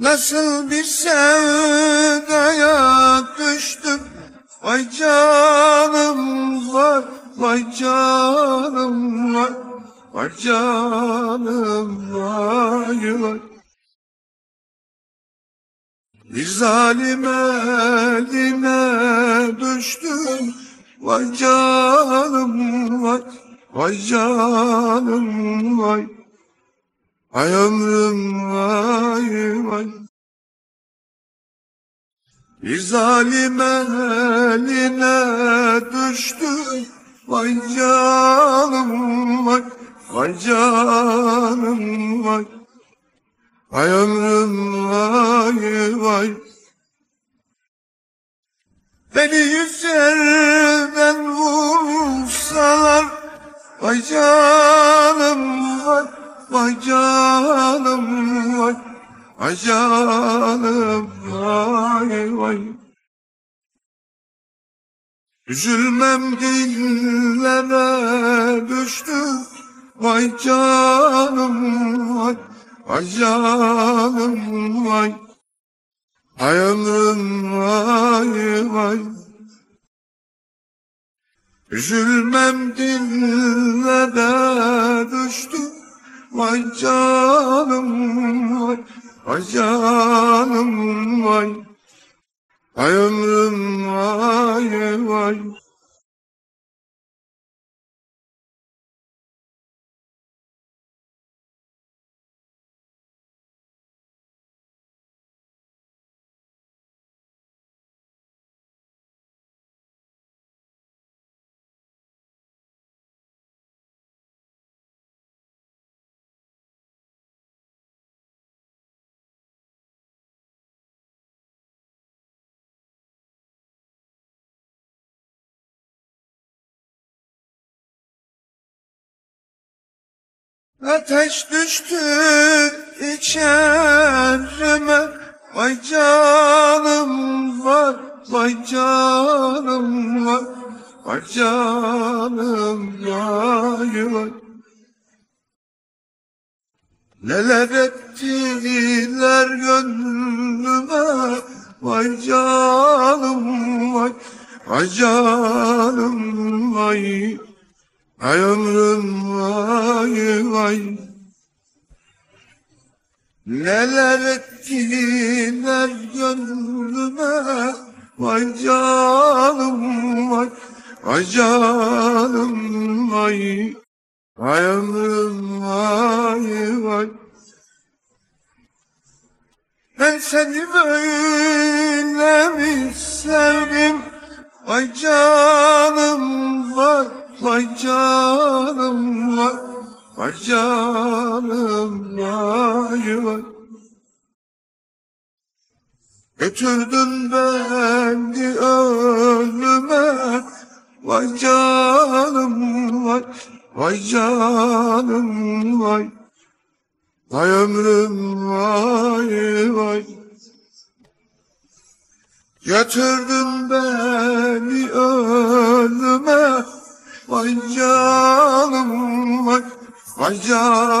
Nasıl bir sevdaya düştüm? Vay canım var Vay canım var Vay canım vay vay. Bir zalim eline düştüm. Vay canım vay Vay canım vay Ay ömrüm vay vay Bir zalim eline düştüm Vay canım vay Vay canım vay. Ay ömrüm vay vay Beni yüz yerden vursalar Vay canım Vay canım vay Vay canım vay vay Üzülmem dillere düştü. Vay canım vay Vay canım vay Ay ömrüm vay vay Üzülmem dillere düştü Vay canım vay. Vay canım vay. Ay ömrüm vay vay Ateş düştü içerime. Vay canım var Vay canım var. Vay canım vay vay. Neler ettiler gönlüme? Vay canım vay Vay canım vay vay Neler ettiler gönlüme? Vay canım vay. Vay canım vay. Vay ömrüm vay vay. Ben seni böyle mi sevdim? Vay canım var Vay canım vay Vay canım vay vay. Götürdün beni ölüme. Vay canım vay Vay canım vay. Vay ömrüm vay vay. Götürdün beni ölüme. Vay canım Vay